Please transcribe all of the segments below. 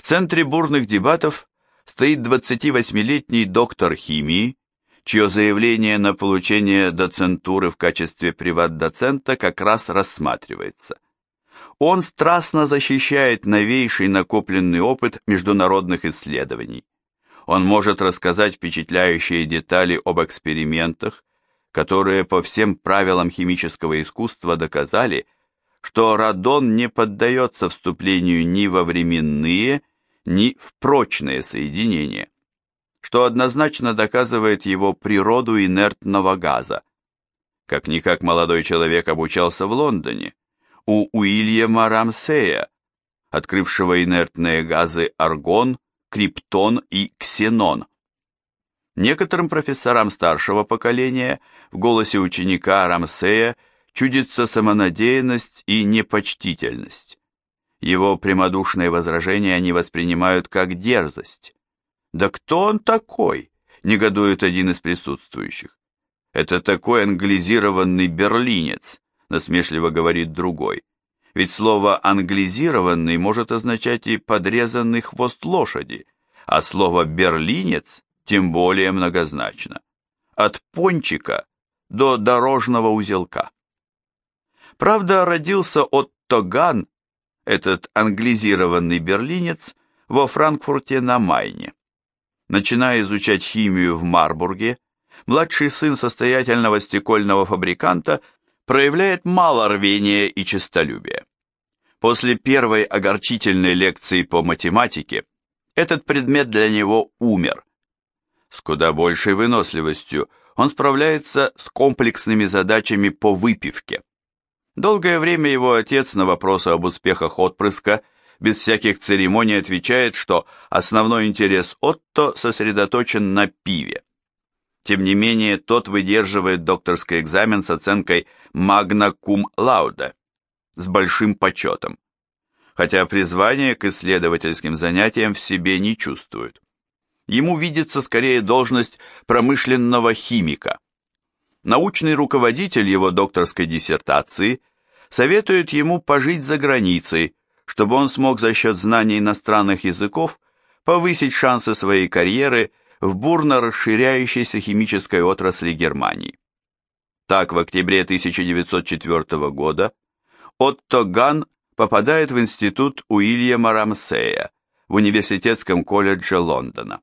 В центре бурных дебатов стоит 28-летний доктор химии, чье заявление на получение доцентуры в качестве приват-доцента как раз рассматривается. Он страстно защищает новейший накопленный опыт международных исследований. Он может рассказать впечатляющие детали об экспериментах, которые по всем правилам химического искусства доказали, что радон не поддается вступлению ни во временные, ни в прочные соединения, что однозначно доказывает его природу инертного газа. Как-никак молодой человек обучался в Лондоне, у Уильяма Рамсея, открывшего инертные газы аргон, криптон и ксенон. Некоторым профессорам старшего поколения в голосе ученика Рамсея чудится самонадеянность и непочтительность. Его прямодушные возражения они воспринимают как дерзость. «Да кто он такой?» – негодует один из присутствующих. «Это такой англизированный берлинец», – насмешливо говорит другой. Ведь слово «англизированный» может означать и подрезанный хвост лошади, а слово «берлинец» тем более многозначно. От пончика до дорожного узелка. Правда, родился Отто Ган, этот англизированный берлинец, во Франкфурте на Майне. Начиная изучать химию в Марбурге, младший сын состоятельного стекольного фабриканта проявляет мало рвения и честолюбия. После первой огорчительной лекции по математике этот предмет для него умер. С куда большей выносливостью он справляется с комплексными задачами по выпивке. Долгое время его отец на вопросы об успехах отпрыска без всяких церемоний отвечает, что основной интерес Отто сосредоточен на пиве. Тем не менее, тот выдерживает докторский экзамен с оценкой «Magna Cum Laude» с большим почетом, хотя призвание к исследовательским занятиям в себе не чувствует. Ему видится скорее должность промышленного химика. Научный руководитель его докторской диссертации советует ему пожить за границей, чтобы он смог за счет знаний иностранных языков повысить шансы своей карьеры в бурно расширяющейся химической отрасли Германии. Так, в октябре 1904 года Отто Ган попадает в институт Уильяма Рамсея в Университетском колледже Лондона.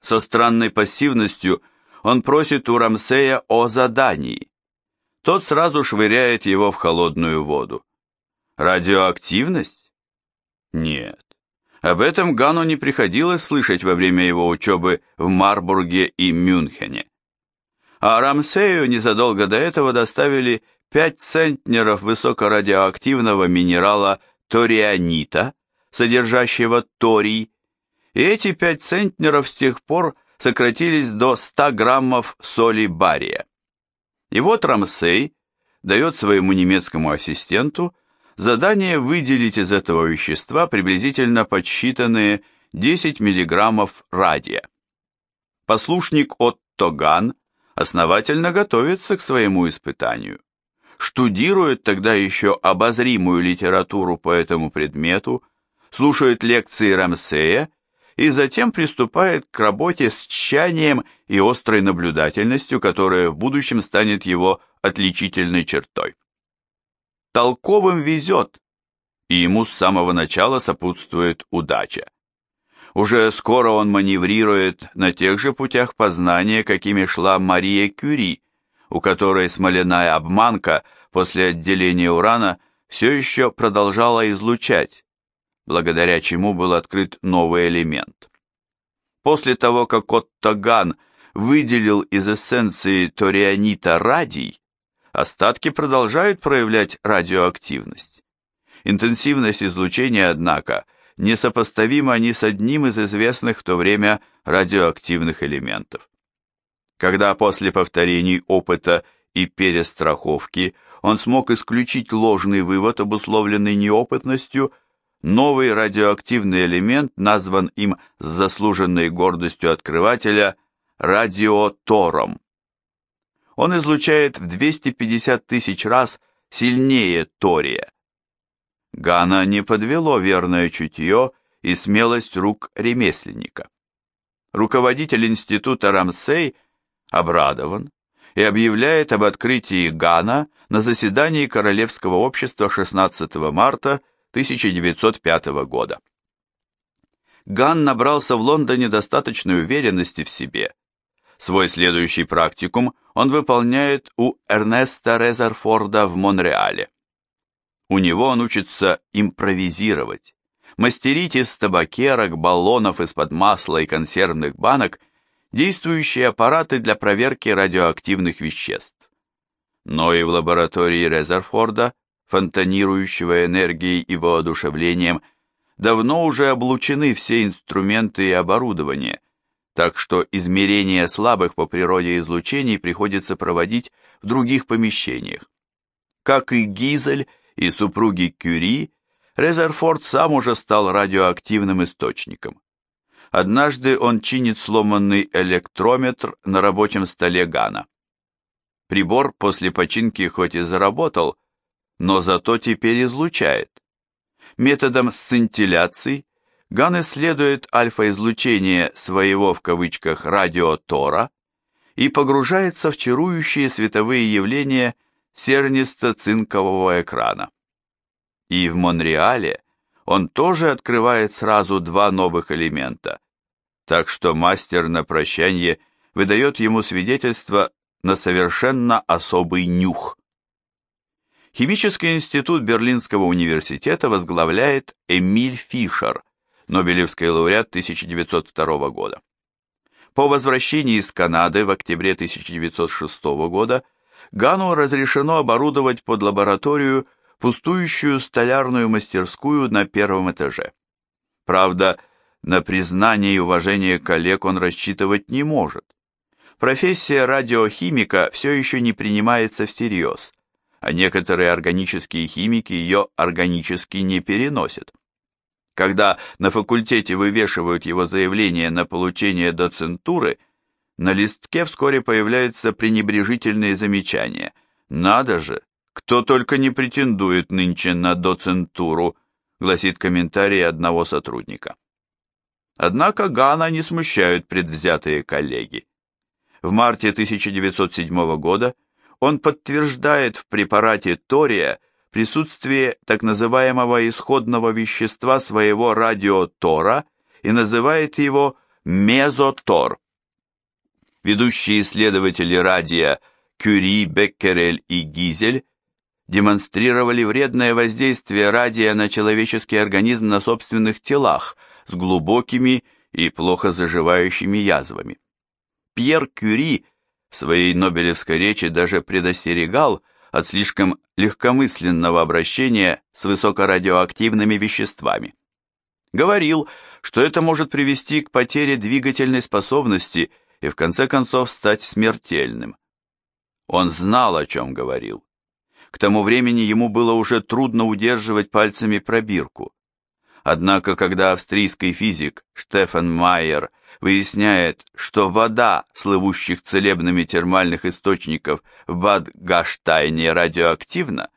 Со странной пассивностью он просит у Рамсея о задании. Тот сразу швыряет его в холодную воду. Радиоактивность? Нет. Об этом Гану не приходилось слышать во время его учебы в Марбурге и Мюнхене. А Рамсею незадолго до этого доставили 5 центнеров высокорадиоактивного минерала торианита, содержащего торий, и эти 5 центнеров с тех пор сократились до 100 граммов соли бария. И вот Рамсей дает своему немецкому ассистенту задание выделить из этого вещества приблизительно подсчитанные 10 мг радия. Послушник Отто Ган основательно готовится к своему испытанию. Штудирует тогда еще обозримую литературу по этому предмету, слушает лекции Рамсея и затем приступает к работе с тщанием и острой наблюдательностью, которая в будущем станет его отличительной чертой. Толковым везет, и ему с самого начала сопутствует удача. Уже скоро он маневрирует на тех же путях познания, какими шла Мария Кюри, у которой смоляная обманка после отделения урана все еще продолжала излучать, благодаря чему был открыт новый элемент. После того, как Отто Ган выделил из эссенции торианита радий, Остатки продолжают проявлять радиоактивность. Интенсивность излучения, однако, несопоставима ни с одним из известных в то время радиоактивных элементов. Когда после повторений опыта и перестраховки он смог исключить ложный вывод, обусловленный неопытностью, новый радиоактивный элемент назван им с заслуженной гордостью открывателя радиотором он излучает в 250 тысяч раз сильнее тория. Гана не подвело верное чутье и смелость рук ремесленника. Руководитель института Рамсей обрадован и объявляет об открытии Гана на заседании Королевского общества 16 марта 1905 года. Ган набрался в Лондоне достаточной уверенности в себе. Свой следующий практикум он выполняет у Эрнеста Резерфорда в Монреале. У него он учится импровизировать, мастерить из табакерок, баллонов из-под масла и консервных банок действующие аппараты для проверки радиоактивных веществ. Но и в лаборатории Резерфорда, фонтанирующего энергией и воодушевлением, давно уже облучены все инструменты и оборудование, так что измерения слабых по природе излучений приходится проводить в других помещениях. Как и Гизель и супруги Кюри, Резерфорд сам уже стал радиоактивным источником. Однажды он чинит сломанный электрометр на рабочем столе Гана. Прибор после починки хоть и заработал, но зато теперь излучает. Методом сцинтилляций Ган исследует альфа-излучение своего в кавычках радиотора и погружается в чарующие световые явления сернисто-цинкового экрана. И в Монреале он тоже открывает сразу два новых элемента, так что мастер на прощание выдает ему свидетельство на совершенно особый нюх. Химический институт Берлинского университета возглавляет Эмиль Фишер, Нобелевский лауреат 1902 года. По возвращении из Канады в октябре 1906 года Гану разрешено оборудовать под лабораторию пустующую столярную мастерскую на первом этаже. Правда, на признание и уважение коллег он рассчитывать не может. Профессия радиохимика все еще не принимается всерьез, а некоторые органические химики ее органически не переносят. Когда на факультете вывешивают его заявление на получение доцентуры, на листке вскоре появляются пренебрежительные замечания. «Надо же, кто только не претендует нынче на доцентуру», гласит комментарий одного сотрудника. Однако Гана не смущают предвзятые коллеги. В марте 1907 года он подтверждает в препарате Тория присутствие так называемого исходного вещества своего радиотора и называет его мезотор. Ведущие исследователи радия Кюри, Беккерель и Гизель демонстрировали вредное воздействие радия на человеческий организм на собственных телах с глубокими и плохо заживающими язвами. Пьер Кюри в своей Нобелевской речи даже предостерегал от слишком легкомысленного обращения с высокорадиоактивными веществами. Говорил, что это может привести к потере двигательной способности и в конце концов стать смертельным. Он знал, о чем говорил. К тому времени ему было уже трудно удерживать пальцами пробирку. Однако, когда австрийский физик Штефан Майер выясняет, что вода слывущих целебными термальных источников в Бад-Гаштайне радиоактивна,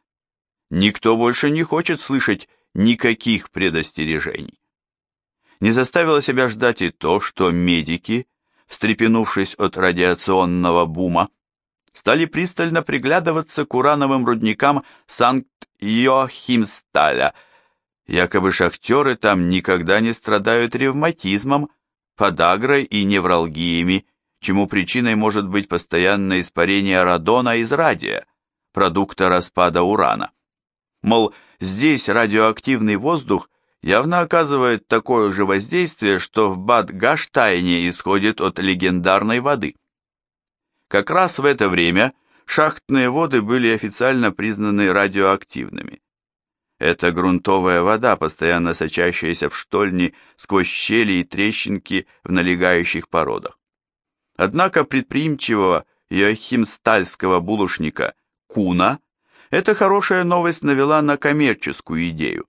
никто больше не хочет слышать никаких предостережений. Не заставило себя ждать и то, что медики, встрепенувшись от радиационного бума, стали пристально приглядываться к урановым рудникам Санкт-Йохимсталя. Якобы шахтеры там никогда не страдают ревматизмом, подагрой и невралгиями, чему причиной может быть постоянное испарение радона из радия, продукта распада урана. Мол, здесь радиоактивный воздух явно оказывает такое же воздействие, что в Бад-Гаштайне исходит от легендарной воды. Как раз в это время шахтные воды были официально признаны радиоактивными. Это грунтовая вода, постоянно сочащаяся в штольни сквозь щели и трещинки в налегающих породах. Однако предприимчивого Йохимстальского булочника Куна эта хорошая новость навела на коммерческую идею.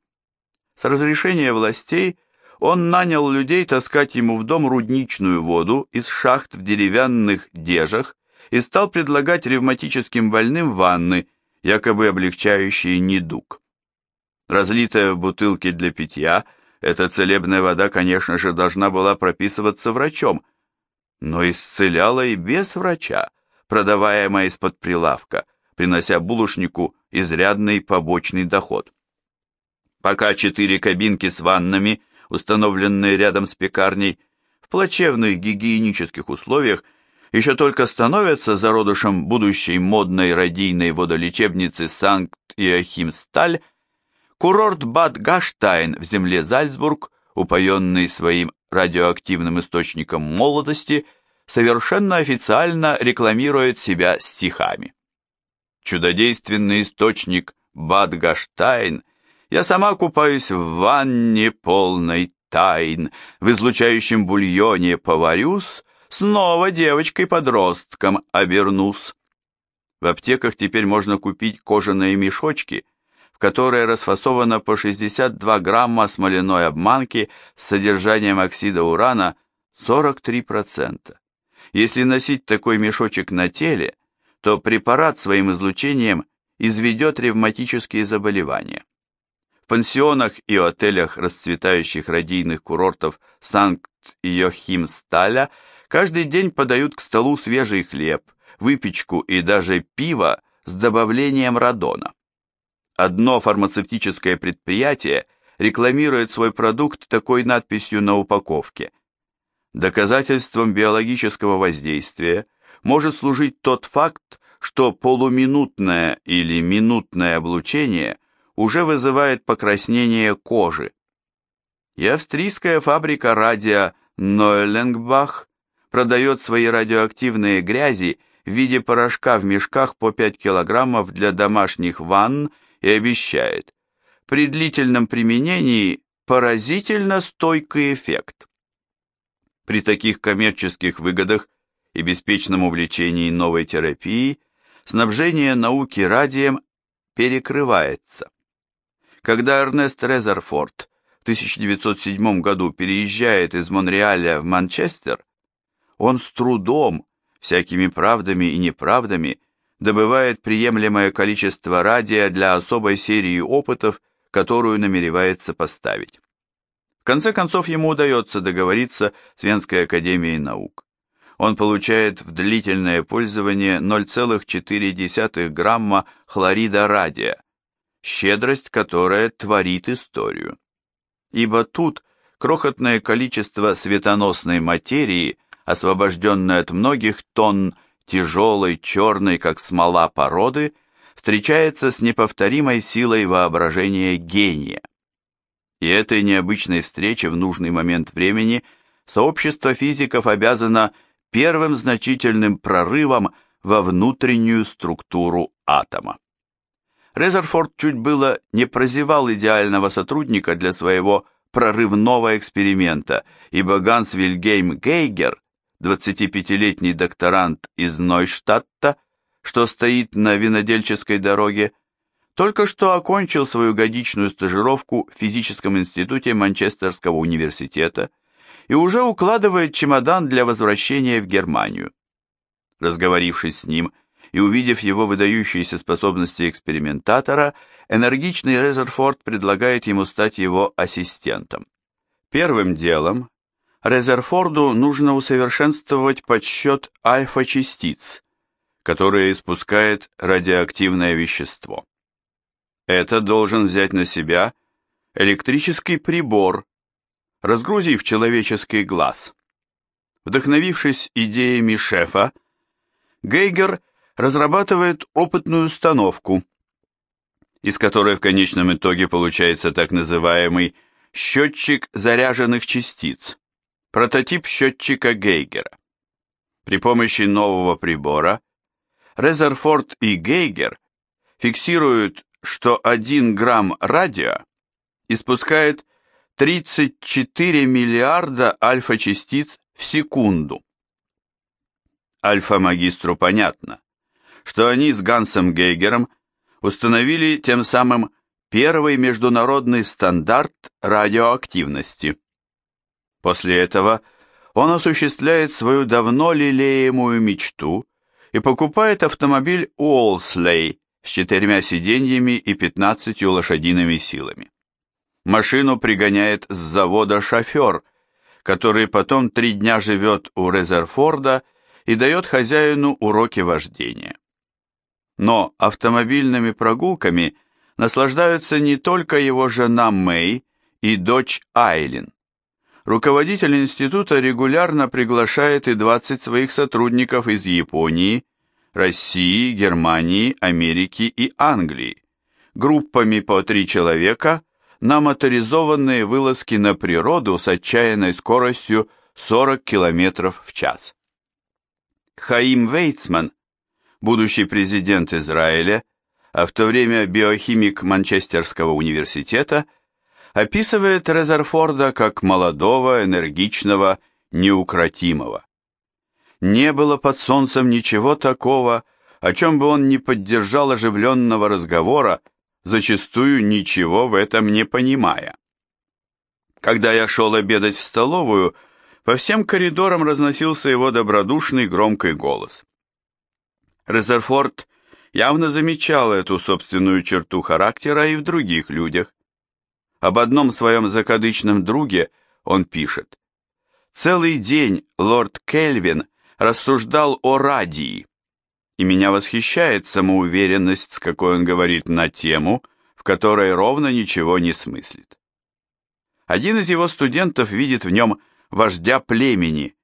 С разрешения властей он нанял людей таскать ему в дом рудничную воду из шахт в деревянных дежах и стал предлагать ревматическим больным ванны, якобы облегчающие недуг. Разлитая в бутылке для питья, Эта целебная вода, конечно же, должна была прописываться врачом, но исцеляла и без врача, продаваемая из-под прилавка, принося булочнику изрядный побочный доход. Пока четыре кабинки с ваннами, установленные рядом с пекарней, в плачевных гигиенических условиях, еще только становятся зародышем будущей модной радийной водолечебницы Санкт-Иохимсталь, курорт Бад Гаштайн в земле Зальцбург, упоенный своим радиоактивным источником молодости, совершенно официально рекламирует себя стихами. Чудодейственный источник Бад Гаштайн – я сама купаюсь в ванне полной тайн, в излучающем бульоне поварюсь, снова девочкой-подростком обернусь. В аптеках теперь можно купить кожаные мешочки, в которые расфасовано по 62 грамма смоляной обманки с содержанием оксида урана 43%. Если носить такой мешочек на теле, то препарат своим излучением изведет ревматические заболевания. В пансионах и отелях расцветающих радийных курортов Санкт-Йохимсталя каждый день подают к столу свежий хлеб, выпечку и даже пиво с добавлением радона. Одно фармацевтическое предприятие рекламирует свой продукт такой надписью на упаковке. Доказательством биологического воздействия может служить тот факт, что полуминутное или минутное облучение уже вызывает покраснение кожи. И австрийская фабрика радио Нойленгбах продает свои радиоактивные грязи в виде порошка в мешках по 5 килограммов для домашних ванн и обещает, при длительном применении поразительно стойкий эффект. При таких коммерческих выгодах и беспечном увлечении новой терапией снабжение науки радием перекрывается. Когда Эрнест Резерфорд в 1907 году переезжает из Монреаля в Манчестер, он с трудом, всякими правдами и неправдами, добывает приемлемое количество радия для особой серии опытов, которую намеревается поставить. В конце концов ему удается договориться с Венской академией наук. Он получает в длительное пользование 0,4 грамма хлорида радия, щедрость, которая творит историю. Ибо тут крохотное количество светоносной материи, освобожденное от многих тонн тяжелой, черной, как смола породы, встречается с неповторимой силой воображения гения. И этой необычной встрече в нужный момент времени сообщество физиков обязано первым значительным прорывом во внутреннюю структуру атома. Резерфорд чуть было не прозевал идеального сотрудника для своего прорывного эксперимента, ибо Ганс Вильгейм Гейгер, 25-летний докторант из Нойштадта, что стоит на винодельческой дороге, только что окончил свою годичную стажировку в физическом институте Манчестерского университета и уже укладывает чемодан для возвращения в Германию. Разговорившись с ним, и увидев его выдающиеся способности экспериментатора, энергичный Резерфорд предлагает ему стать его ассистентом. Первым делом Резерфорду нужно усовершенствовать подсчет альфа-частиц, которые испускает радиоактивное вещество. Это должен взять на себя электрический прибор, разгрузив человеческий глаз. Вдохновившись идеями шефа, Гейгер – разрабатывает опытную установку, из которой в конечном итоге получается так называемый счетчик заряженных частиц, прототип счетчика Гейгера. При помощи нового прибора Резерфорд и Гейгер фиксируют, что 1 грамм радио испускает 34 миллиарда альфа-частиц в секунду. Альфа-магистру понятно что они с Гансом Гейгером установили тем самым первый международный стандарт радиоактивности. После этого он осуществляет свою давно лелеемую мечту и покупает автомобиль Уолслей с четырьмя сиденьями и 15 лошадиными силами. Машину пригоняет с завода шофер, который потом три дня живет у Резерфорда и дает хозяину уроки вождения. Но автомобильными прогулками наслаждаются не только его жена Мэй и дочь Айлин. Руководитель института регулярно приглашает и 20 своих сотрудников из Японии, России, Германии, Америки и Англии, группами по три человека на моторизованные вылазки на природу с отчаянной скоростью 40 км в час. Хаим Вейцман, будущий президент Израиля, а в то время биохимик Манчестерского университета, описывает Резерфорда как молодого, энергичного, неукротимого. Не было под солнцем ничего такого, о чем бы он не поддержал оживленного разговора, зачастую ничего в этом не понимая. Когда я шел обедать в столовую, по всем коридорам разносился его добродушный громкий голос. Резерфорд явно замечал эту собственную черту характера и в других людях. Об одном своем закадычном друге он пишет. «Целый день лорд Кельвин рассуждал о радии, и меня восхищает самоуверенность, с какой он говорит на тему, в которой ровно ничего не смыслит. Один из его студентов видит в нем вождя племени,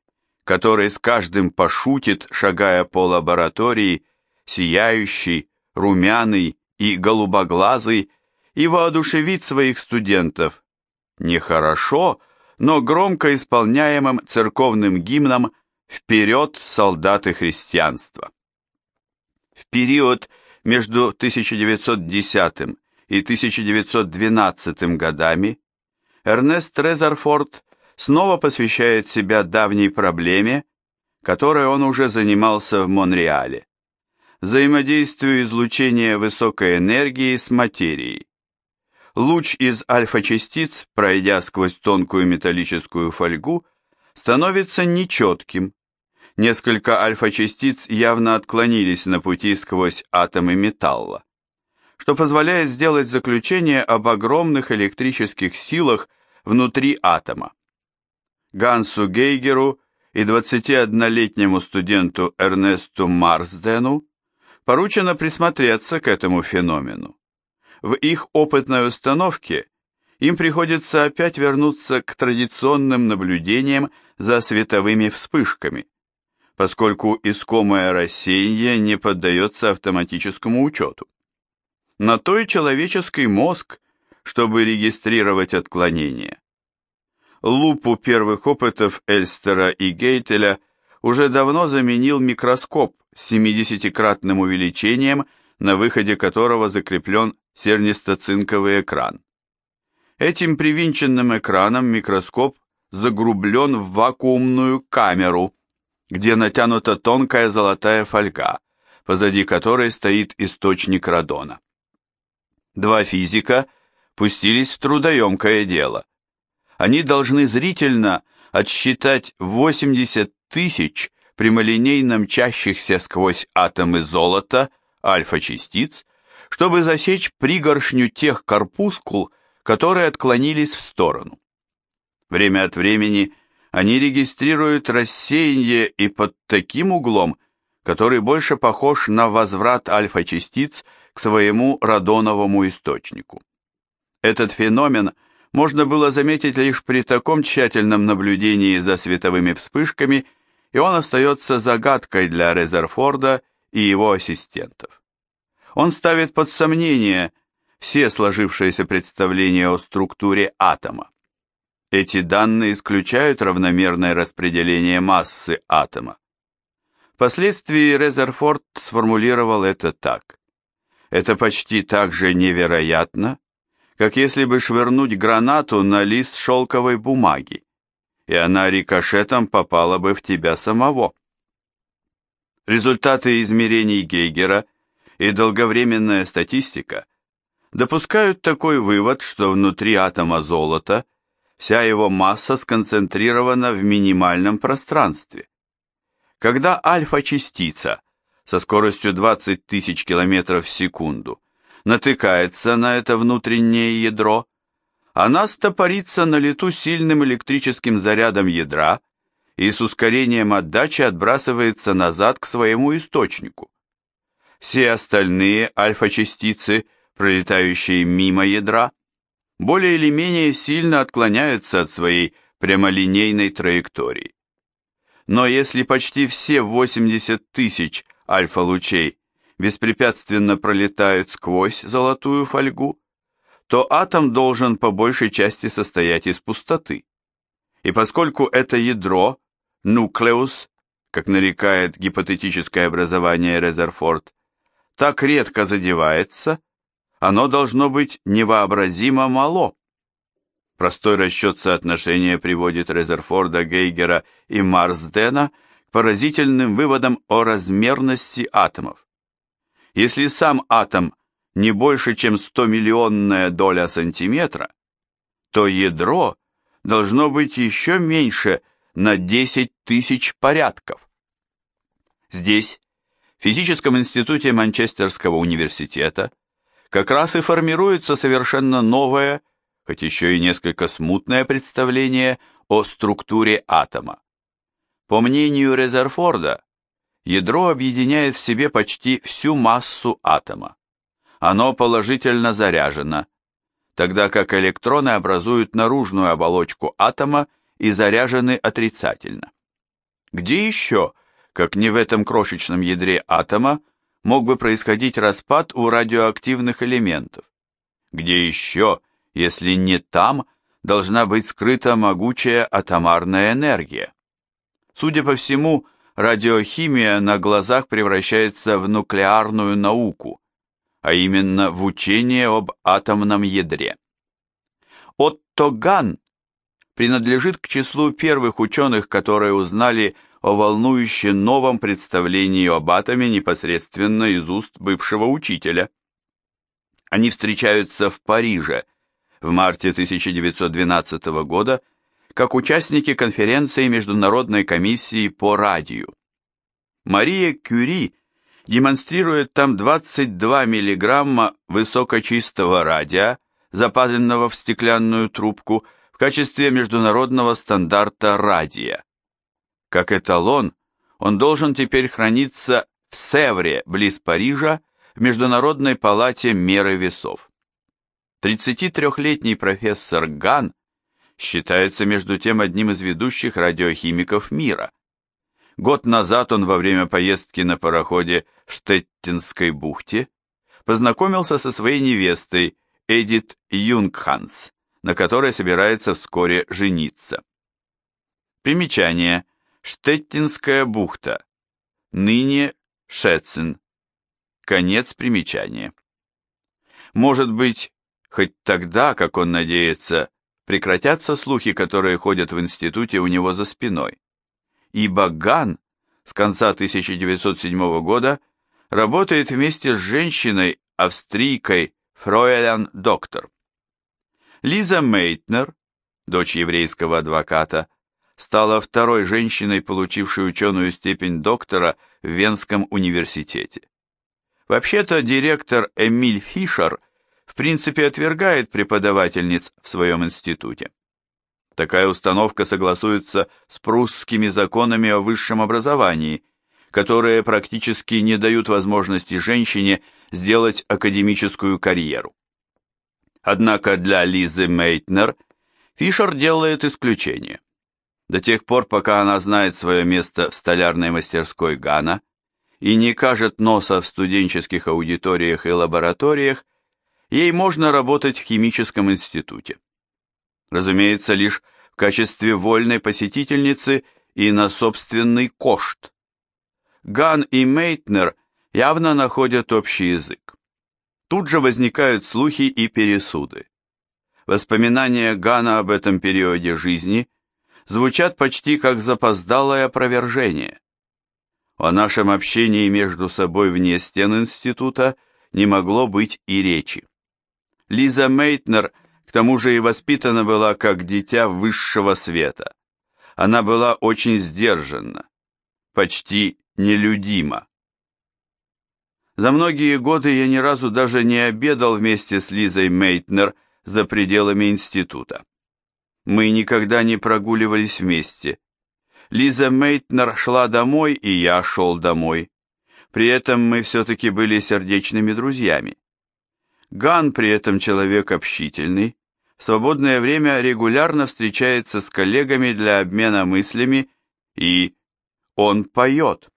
который с каждым пошутит, шагая по лаборатории, сияющий, румяный и голубоглазый, и воодушевит своих студентов. Нехорошо, но громко исполняемым церковным гимном «Вперед, солдаты христианства!». В период между 1910 и 1912 годами Эрнест Резерфорд снова посвящает себя давней проблеме, которой он уже занимался в Монреале – взаимодействию излучения высокой энергии с материей. Луч из альфа-частиц, пройдя сквозь тонкую металлическую фольгу, становится нечетким. Несколько альфа-частиц явно отклонились на пути сквозь атомы металла, что позволяет сделать заключение об огромных электрических силах внутри атома. Гансу Гейгеру и 21-летнему студенту Эрнесту Марсдену поручено присмотреться к этому феномену. В их опытной установке им приходится опять вернуться к традиционным наблюдениям за световыми вспышками, поскольку искомое рассеяние не поддается автоматическому учету. На то и человеческий мозг, чтобы регистрировать отклонения. Лупу первых опытов Эльстера и Гейтеля уже давно заменил микроскоп с 70-кратным увеличением, на выходе которого закреплен сернисто-цинковый экран. Этим привинченным экраном микроскоп загрублен в вакуумную камеру, где натянута тонкая золотая фольга, позади которой стоит источник радона. Два физика пустились в трудоемкое дело. Они должны зрительно отсчитать 80 тысяч прямолинейно мчащихся сквозь атомы золота альфа-частиц, чтобы засечь пригоршню тех корпускул, которые отклонились в сторону. Время от времени они регистрируют рассеяние и под таким углом, который больше похож на возврат альфа-частиц к своему радоновому источнику. Этот феномен можно было заметить лишь при таком тщательном наблюдении за световыми вспышками, и он остается загадкой для Резерфорда и его ассистентов. Он ставит под сомнение все сложившиеся представления о структуре атома. Эти данные исключают равномерное распределение массы атома. Впоследствии Резерфорд сформулировал это так. Это почти так же невероятно, как если бы швырнуть гранату на лист шелковой бумаги, и она рикошетом попала бы в тебя самого. Результаты измерений Гейгера и долговременная статистика допускают такой вывод, что внутри атома золота вся его масса сконцентрирована в минимальном пространстве. Когда альфа-частица со скоростью 20 тысяч километров в секунду натыкается на это внутреннее ядро, она стопорится на лету сильным электрическим зарядом ядра и с ускорением отдачи отбрасывается назад к своему источнику. Все остальные альфа-частицы, пролетающие мимо ядра, более или менее сильно отклоняются от своей прямолинейной траектории. Но если почти все 80 тысяч альфа-лучей беспрепятственно пролетают сквозь золотую фольгу, то атом должен по большей части состоять из пустоты. И поскольку это ядро, нуклеус, как нарекает гипотетическое образование Резерфорд, так редко задевается, оно должно быть невообразимо мало. Простой расчет соотношения приводит Резерфорда, Гейгера и Марсдена к поразительным выводам о размерности атомов. Если сам атом не больше, чем 100-миллионная доля сантиметра, то ядро должно быть еще меньше на 10 тысяч порядков. Здесь, Физическом институте Манчестерского университета, как раз и формируется совершенно новое, хоть еще и несколько смутное представление о структуре атома. По мнению Резерфорда, ядро объединяет в себе почти всю массу атома оно положительно заряжено, тогда как электроны образуют наружную оболочку атома и заряжены отрицательно. Где еще, как не в этом крошечном ядре атома, мог бы происходить распад у радиоактивных элементов? Где еще, если не там, должна быть скрыта могучая атомарная энергия? Судя по всему, радиохимия на глазах превращается в нуклеарную науку, а именно в учение об атомном ядре. Отто Ган принадлежит к числу первых ученых, которые узнали о волнующем новом представлении об атоме непосредственно из уст бывшего учителя. Они встречаются в Париже в марте 1912 года как участники конференции Международной комиссии по радию. Мария Кюри демонстрирует там 22 мг высокочистого радия, западанного в стеклянную трубку, в качестве международного стандарта радия. Как эталон, он должен теперь храниться в Севре, близ Парижа, в Международной палате меры весов. 33-летний профессор Ган считается между тем одним из ведущих радиохимиков мира – Год назад он во время поездки на пароходе в Штеттинской бухте познакомился со своей невестой Эдит Юнгханс, на которой собирается вскоре жениться. Примечание. Штеттинская бухта. Ныне Шетцен. Конец примечания. Может быть, хоть тогда, как он надеется, прекратятся слухи, которые ходят в институте у него за спиной ибо Ган с конца 1907 года работает вместе с женщиной, австрийкой Фройлен Доктор. Лиза Мейтнер, дочь еврейского адвоката, стала второй женщиной, получившей ученую степень доктора в Венском университете. Вообще-то директор Эмиль Фишер в принципе отвергает преподавательниц в своем институте. Такая установка согласуется с прусскими законами о высшем образовании, которые практически не дают возможности женщине сделать академическую карьеру. Однако для Лизы Мейтнер Фишер делает исключение. До тех пор, пока она знает свое место в столярной мастерской Гана и не кажет носа в студенческих аудиториях и лабораториях, ей можно работать в химическом институте разумеется, лишь в качестве вольной посетительницы и на собственный кошт. Ган и Мейтнер явно находят общий язык. Тут же возникают слухи и пересуды. Воспоминания Гана об этом периоде жизни звучат почти как запоздалое опровержение. О нашем общении между собой вне стен института не могло быть и речи. Лиза Мейтнер – к тому же и воспитана была как дитя высшего света. Она была очень сдержанна, почти нелюдима. За многие годы я ни разу даже не обедал вместе с Лизой Мейтнер за пределами института. Мы никогда не прогуливались вместе. Лиза Мейтнер шла домой, и я шел домой. При этом мы все-таки были сердечными друзьями. Ган при этом человек общительный, в свободное время регулярно встречается с коллегами для обмена мыслями и он поет.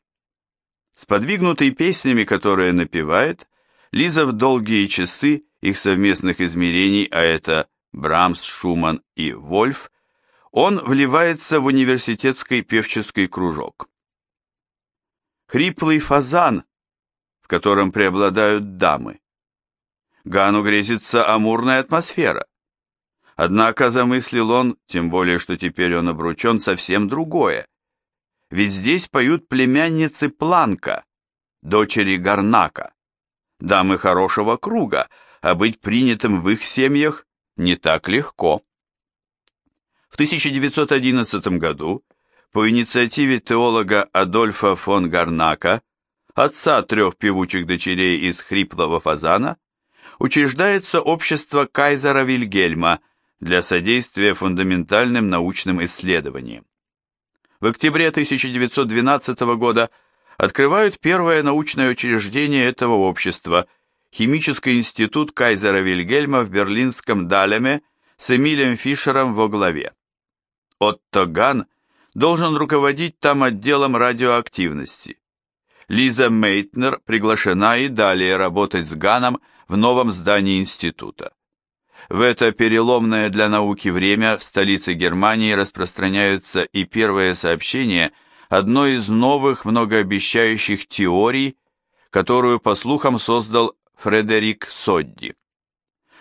Сподвигнутый песнями, которые напевает, Лиза в долгие часы их совместных измерений, а это Брамс, Шуман и Вольф, он вливается в университетский певческий кружок. Хриплый фазан, в котором преобладают дамы. Гану грезится амурная атмосфера. Однако замыслил он, тем более, что теперь он обручен, совсем другое. Ведь здесь поют племянницы Планка, дочери Гарнака, дамы хорошего круга, а быть принятым в их семьях не так легко. В 1911 году по инициативе теолога Адольфа фон Гарнака, отца трех певучих дочерей из хриплого фазана, учреждается общество Кайзера Вильгельма для содействия фундаментальным научным исследованиям. В октябре 1912 года открывают первое научное учреждение этого общества – Химический институт Кайзера Вильгельма в берлинском Далеме с Эмилием Фишером во главе. Отто Ган должен руководить там отделом радиоактивности. Лиза Мейтнер приглашена и далее работать с Ганом в новом здании института. В это переломное для науки время в столице Германии распространяются и первые сообщения одной из новых многообещающих теорий, которую, по слухам, создал Фредерик Содди.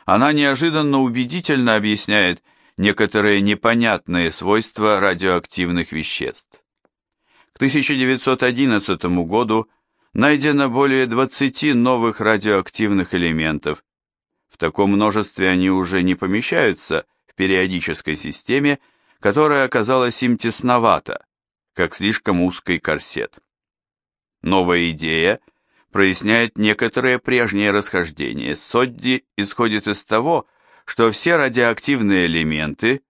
Она неожиданно убедительно объясняет некоторые непонятные свойства радиоактивных веществ. К 1911 году найдено более 20 новых радиоактивных элементов. В таком множестве они уже не помещаются в периодической системе, которая оказалась им тесновата, как слишком узкий корсет. Новая идея – проясняет некоторые прежние расхождения. Содди исходит из того, что все радиоактивные элементы,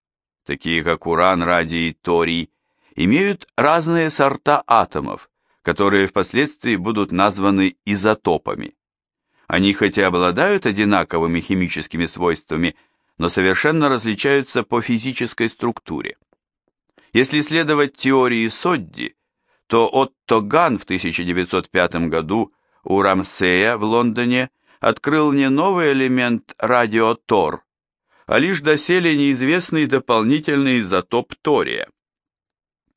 такие как уран, радий и торий, имеют разные сорта атомов, которые впоследствии будут названы изотопами. Они хотя обладают одинаковыми химическими свойствами, но совершенно различаются по физической структуре. Если следовать теории Содди, то Отто Ган в 1905 году у Рамсея в Лондоне открыл не новый элемент радиотор, а лишь доселе неизвестный дополнительный изотоп тория.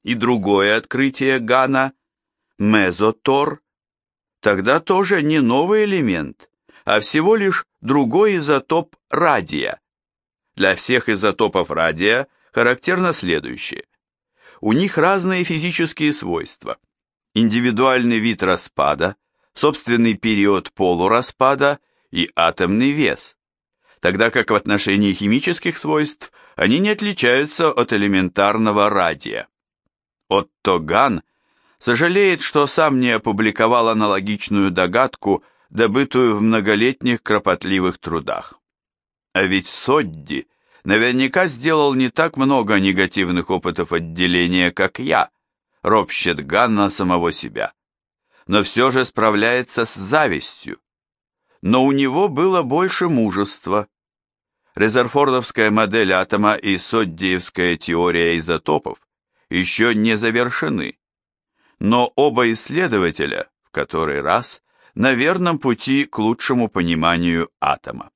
И другое открытие Гана, мезотор, тогда тоже не новый элемент, а всего лишь другой изотоп радия. Для всех изотопов радия характерно следующее. У них разные физические свойства. Индивидуальный вид распада – собственный период полураспада и атомный вес, тогда как в отношении химических свойств они не отличаются от элементарного радия. Отто Ган сожалеет, что сам не опубликовал аналогичную догадку, добытую в многолетних кропотливых трудах. А ведь Содди наверняка сделал не так много негативных опытов отделения, как я, ропщет Ганна самого себя но все же справляется с завистью. Но у него было больше мужества. Резерфордовская модель атома и Соддиевская теория изотопов еще не завершены. Но оба исследователя в который раз на верном пути к лучшему пониманию атома.